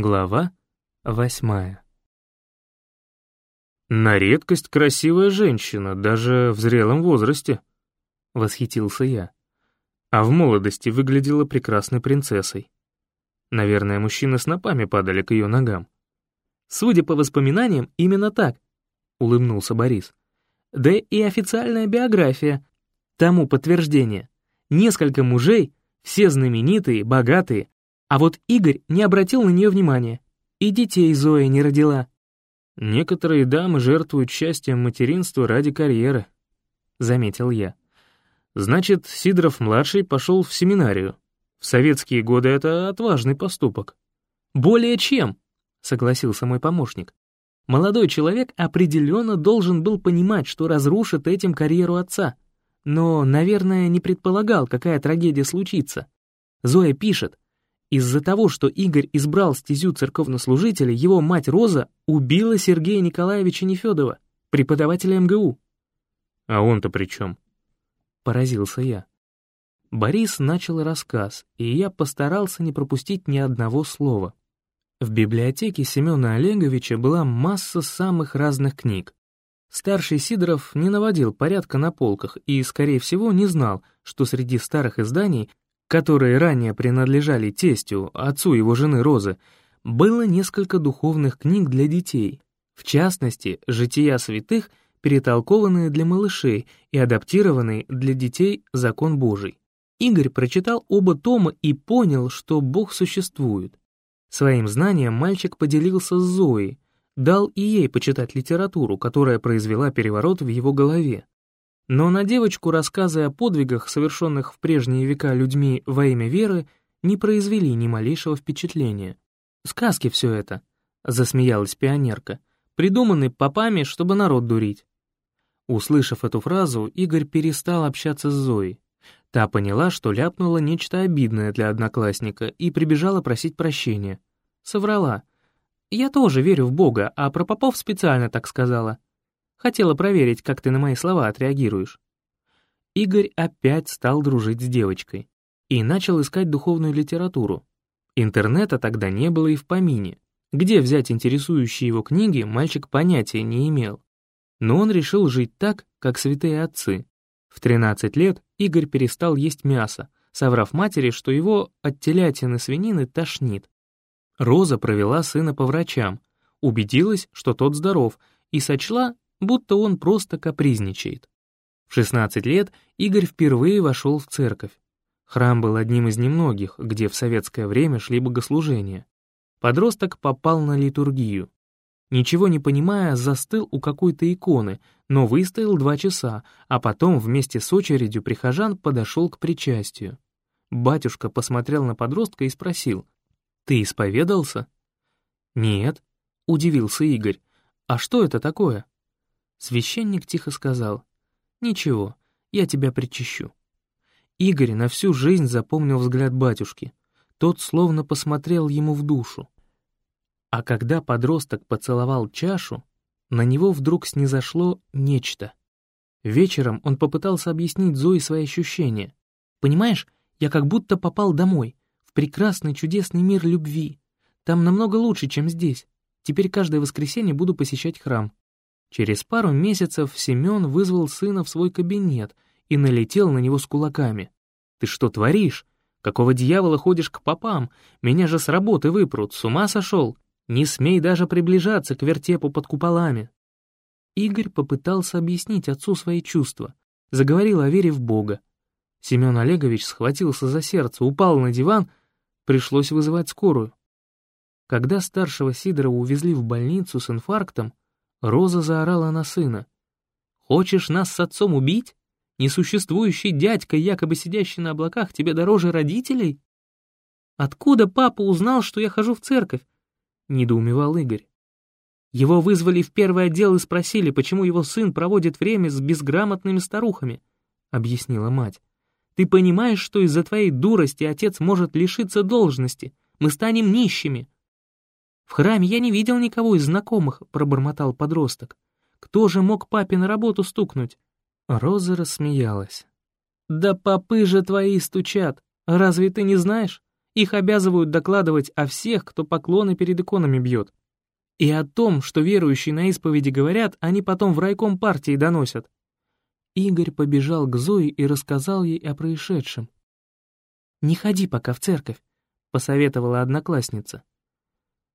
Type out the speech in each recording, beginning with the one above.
Глава восьмая. «На редкость красивая женщина, даже в зрелом возрасте», — восхитился я. А в молодости выглядела прекрасной принцессой. Наверное, мужчины с напами падали к ее ногам. «Судя по воспоминаниям, именно так», — улыбнулся Борис. «Да и официальная биография. Тому подтверждение. Несколько мужей, все знаменитые, богатые, а вот Игорь не обратил на нее внимания. И детей Зоя не родила. «Некоторые дамы жертвуют счастьем материнства ради карьеры», — заметил я. «Значит, Сидоров-младший пошел в семинарию. В советские годы это отважный поступок». «Более чем», — согласился мой помощник. Молодой человек определенно должен был понимать, что разрушит этим карьеру отца. Но, наверное, не предполагал, какая трагедия случится. Зоя пишет, из-за того, что Игорь избрал стезю церковнослужителя, его мать Роза убила Сергея Николаевича Нефедова, преподавателя МГУ. «А он-то при чем?» — поразился я. Борис начал рассказ, и я постарался не пропустить ни одного слова. В библиотеке Семена Олеговича была масса самых разных книг. Старший Сидоров не наводил порядка на полках и, скорее всего, не знал, что среди старых изданий которые ранее принадлежали тестю, отцу его жены Розы, было несколько духовных книг для детей, в частности, «Жития святых», перетолкованные для малышей и адаптированные для детей «Закон Божий». Игорь прочитал оба тома и понял, что Бог существует. Своим знанием мальчик поделился с Зоей, дал и ей почитать литературу, которая произвела переворот в его голове. Но на девочку рассказы о подвигах, совершенных в прежние века людьми во имя веры, не произвели ни малейшего впечатления. «Сказки все это», — засмеялась пионерка, «придуманы попами, чтобы народ дурить». Услышав эту фразу, Игорь перестал общаться с Зоей. Та поняла, что ляпнула нечто обидное для одноклассника и прибежала просить прощения. Соврала. «Я тоже верю в Бога, а про попов специально так сказала. Хотела проверить, как ты на мои слова отреагируешь». Игорь опять стал дружить с девочкой и начал искать духовную литературу. Интернета тогда не было и в помине. Где взять интересующие его книги, мальчик понятия не имел. Но он решил жить так, как святые отцы. В 13 лет Игорь перестал есть мясо, соврав матери, что его от телятины свинины тошнит. Роза провела сына по врачам, убедилась, что тот здоров, и сочла, будто он просто капризничает. В 16 лет Игорь впервые вошел в церковь. Храм был одним из немногих, где в советское время шли богослужения. Подросток попал на литургию. Ничего не понимая, застыл у какой-то иконы, но выстоял два часа, а потом вместе с очередью прихожан подошел к причастию. Батюшка посмотрел на подростка и спросил, «Ты исповедался?» «Нет», — удивился Игорь. «А что это такое?» Священник тихо сказал, «Ничего, я тебя причащу». Игорь на всю жизнь запомнил взгляд батюшки. Тот словно посмотрел ему в душу. А когда подросток поцеловал чашу, на него вдруг снизошло нечто. Вечером он попытался объяснить Зое свои ощущения. «Понимаешь, я как будто попал домой, в прекрасный чудесный мир любви. Там намного лучше, чем здесь. Теперь каждое воскресенье буду посещать храм. Через пару месяцев Семен вызвал сына в свой кабинет и налетел на него с кулаками. «Ты что творишь? Какого дьявола ходишь к попам? Меня же с работы выпрут, с ума сошел? Не смей даже приближаться к вертепу под куполами!» Игорь попытался объяснить отцу свои чувства, заговорил о вере в Бога. Семен Олегович схватился за сердце, упал на диван, пришлось вызывать скорую. Когда старшего Сидора увезли в больницу с инфарктом, Роза заорала на сына. «Хочешь нас с отцом убить? Несуществующий дядька, якобы сидящий на облаках, тебе дороже родителей?» «Откуда папа узнал, что я хожу в церковь?» — недоумевал Игорь. Его вызвали в первый отдел и спросили, почему его сын проводит время с безграмотными старухами, — объяснила мать. «Ты понимаешь, что из-за твоей дурости отец может лишиться должности? Мы станем нищими!» «В храме я не видел никого из знакомых», — пробормотал подросток. «Кто же мог папе на работу стукнуть?» Роза рассмеялась. «Да попы же твои стучат, разве ты не знаешь? Их обязывают докладывать о всех, кто поклоны перед иконами бьет. И о том, что верующие на исповеди говорят, они потом в райком партии доносят. Игорь побежал к Зое и рассказал ей о происшедшем. «Не ходи пока в церковь», — посоветовала одноклассница.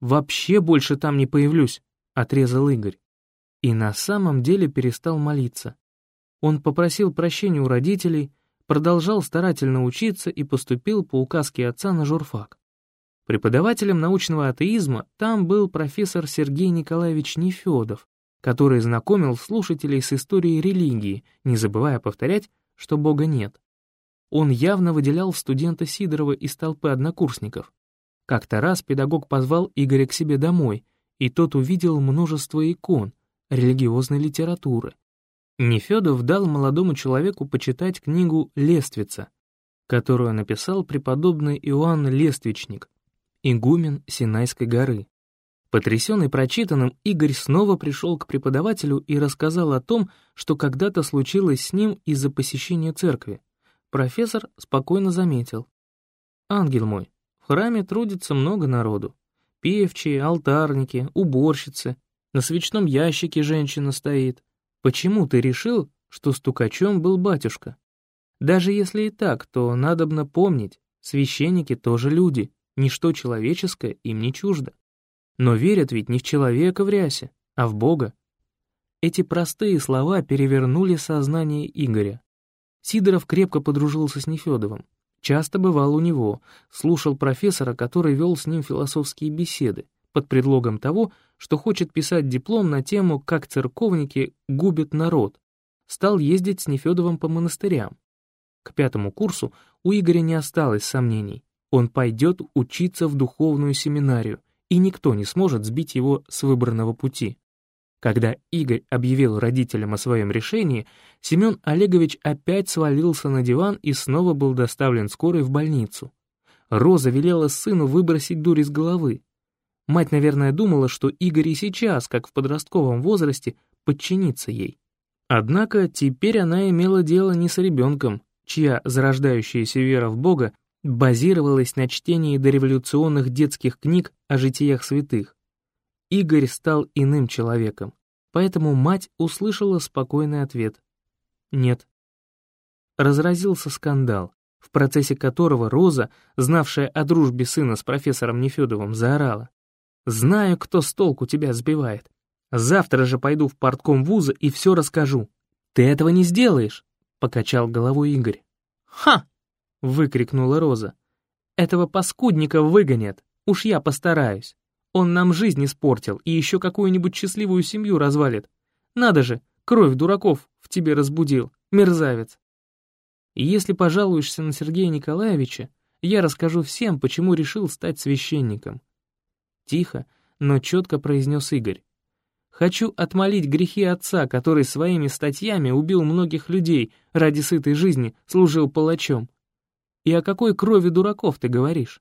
«Вообще больше там не появлюсь», — отрезал Игорь. И на самом деле перестал молиться. Он попросил прощения у родителей, продолжал старательно учиться и поступил по указке отца на журфак. Преподавателем научного атеизма там был профессор Сергей Николаевич Нефедов, который знакомил слушателей с историей религии, не забывая повторять, что Бога нет. Он явно выделял студента Сидорова из толпы однокурсников. Как-то раз педагог позвал Игоря к себе домой, и тот увидел множество икон, религиозной литературы. Нефедов дал молодому человеку почитать книгу «Лествица», которую написал преподобный Иоанн Лествичник, игумен Синайской горы. Потрясенный прочитанным, Игорь снова пришел к преподавателю и рассказал о том, что когда-то случилось с ним из-за посещения церкви. Профессор спокойно заметил. «Ангел мой, в храме трудится много народу. Певчие, алтарники, уборщицы. На свечном ящике женщина стоит. Почему ты решил, что стукачом был батюшка? Даже если и так, то надобно помнить, священники тоже люди, ничто человеческое им не чуждо. Но верят ведь не в человека в рясе, а в Бога. Эти простые слова перевернули сознание Игоря. Сидоров крепко подружился с Нефедовым. Часто бывал у него, слушал профессора, который вел с ним философские беседы, под предлогом того, что хочет писать диплом на тему «Как церковники губят народ». Стал ездить с Нефедовым по монастырям. К пятому курсу у Игоря не осталось сомнений. Он пойдет учиться в духовную семинарию, и никто не сможет сбить его с выбранного пути. Когда Игорь объявил родителям о своем решении, Семен Олегович опять свалился на диван и снова был доставлен скорой в больницу. Роза велела сыну выбросить дурь из головы. Мать, наверное, думала, что Игорь и сейчас, как в подростковом возрасте, подчинится ей. Однако теперь она имела дело не с ребенком, чья зарождающаяся вера в Бога базировалась на чтении дореволюционных детских книг о житиях святых. Игорь стал иным человеком, поэтому мать услышала спокойный ответ. «Нет». Разразился скандал, в процессе которого Роза, знавшая о дружбе сына с профессором Нефедовым, заорала. «Знаю, кто с толку тебя сбивает. Завтра же пойду в портком вуза и все расскажу. Ты этого не сделаешь», — покачал головой Игорь. «Ха!» — выкрикнула Роза. «Этого паскудника выгонят, уж я постараюсь». Он нам жизнь испортил и еще какую-нибудь счастливую семью развалит. Надо же, кровь дураков в тебе разбудил, мерзавец. И если пожалуешься на Сергея Николаевича, я расскажу всем, почему решил стать священником. Тихо, но четко произнес Игорь. Хочу отмолить грехи отца, который своими статьями убил многих людей, ради сытой жизни служил палачом. И о какой крови дураков ты говоришь?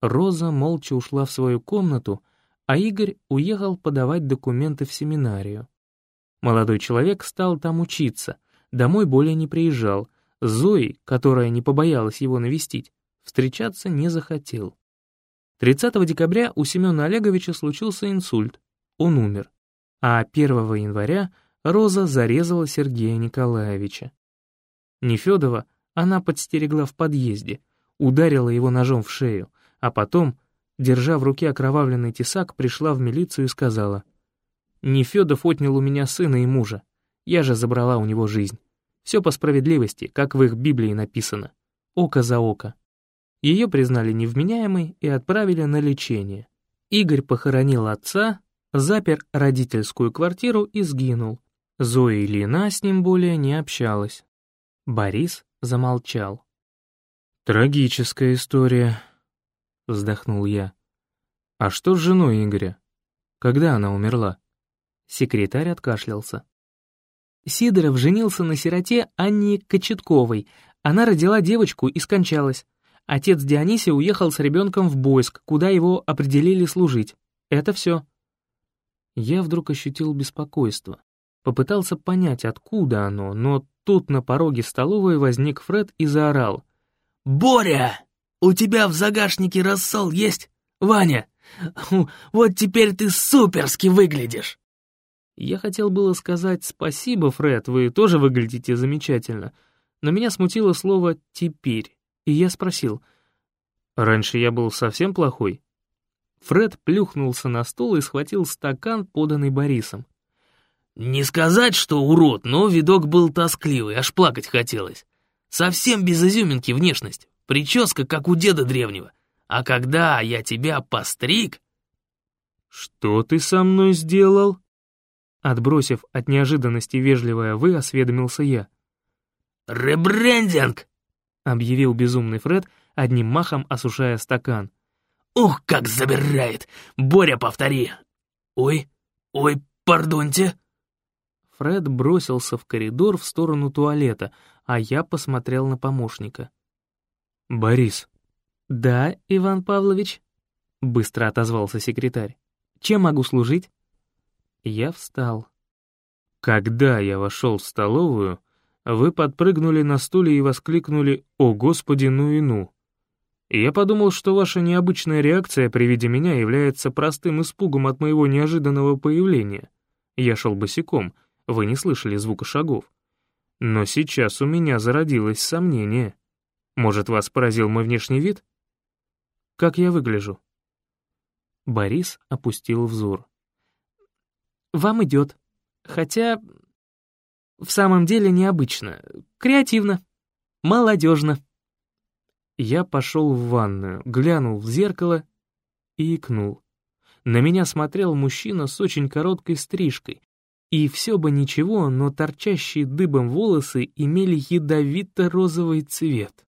Роза молча ушла в свою комнату, а Игорь уехал подавать документы в семинарию. Молодой человек стал там учиться, домой более не приезжал, с которая не побоялась его навестить, встречаться не захотел. 30 декабря у Семена Олеговича случился инсульт, он умер, а 1 января Роза зарезала Сергея Николаевича. Нефедова она подстерегла в подъезде, ударила его ножом в шею, а потом, держа в руке окровавленный тесак, пришла в милицию и сказала, «Нефёдов отнял у меня сына и мужа, я же забрала у него жизнь. Все по справедливости, как в их Библии написано. Око за око». Ее признали невменяемой и отправили на лечение. Игорь похоронил отца, запер родительскую квартиру и сгинул. Зоя Лина с ним более не общалась. Борис замолчал. «Трагическая история», вздохнул я. «А что с женой Игоря? Когда она умерла?» Секретарь откашлялся. Сидоров женился на сироте Анне Кочетковой. Она родила девочку и скончалась. Отец Дионисия уехал с ребенком в Бойск, куда его определили служить. Это все. Я вдруг ощутил беспокойство. Попытался понять, откуда оно, но тут на пороге столовой возник Фред и заорал. «Боря!» У тебя в загашнике рассол есть, Ваня? Вот теперь ты суперски выглядишь!» Я хотел было сказать «Спасибо, Фред, вы тоже выглядите замечательно», но меня смутило слово «теперь», и я спросил, «Раньше я был совсем плохой?» Фред плюхнулся на стол и схватил стакан, поданный Борисом. «Не сказать, что урод, но видок был тоскливый, аж плакать хотелось. Совсем без изюминки внешность, прическа, как у деда древнего. А когда я тебя постриг...» «Что ты со мной сделал?» Отбросив от неожиданности вежливое «вы», осведомился я. «Ребрендинг!» — объявил безумный Фред, одним махом осушая стакан. «Ух, как забирает! Боря, повтори!» «Ой, ой, пардоньте!» Фред бросился в коридор в сторону туалета, а я посмотрел на помощника. «Борис». «Да, Иван Павлович?» — быстро отозвался секретарь. «Чем могу служить?» Я встал. Когда я вошел в столовую, вы подпрыгнули на стуле и воскликнули «О, Господи, ну и ну!». я подумал, что ваша необычная реакция при виде меня является простым испугом от моего неожиданного появления. Я шел босиком, вы не слышали звука шагов. Но сейчас у меня зародилось сомнение. Может, вас поразил мой внешний вид? Как я выгляжу?» Борис опустил взор. Вам идет. Хотя, в самом деле необычно, креативно, молодежно. Я пошел в ванную, глянул в зеркало и икнул. На меня смотрел мужчина с очень короткой стрижкой, и все бы ничего, но торчащие дыбом волосы имели ядовито-розовый цвет.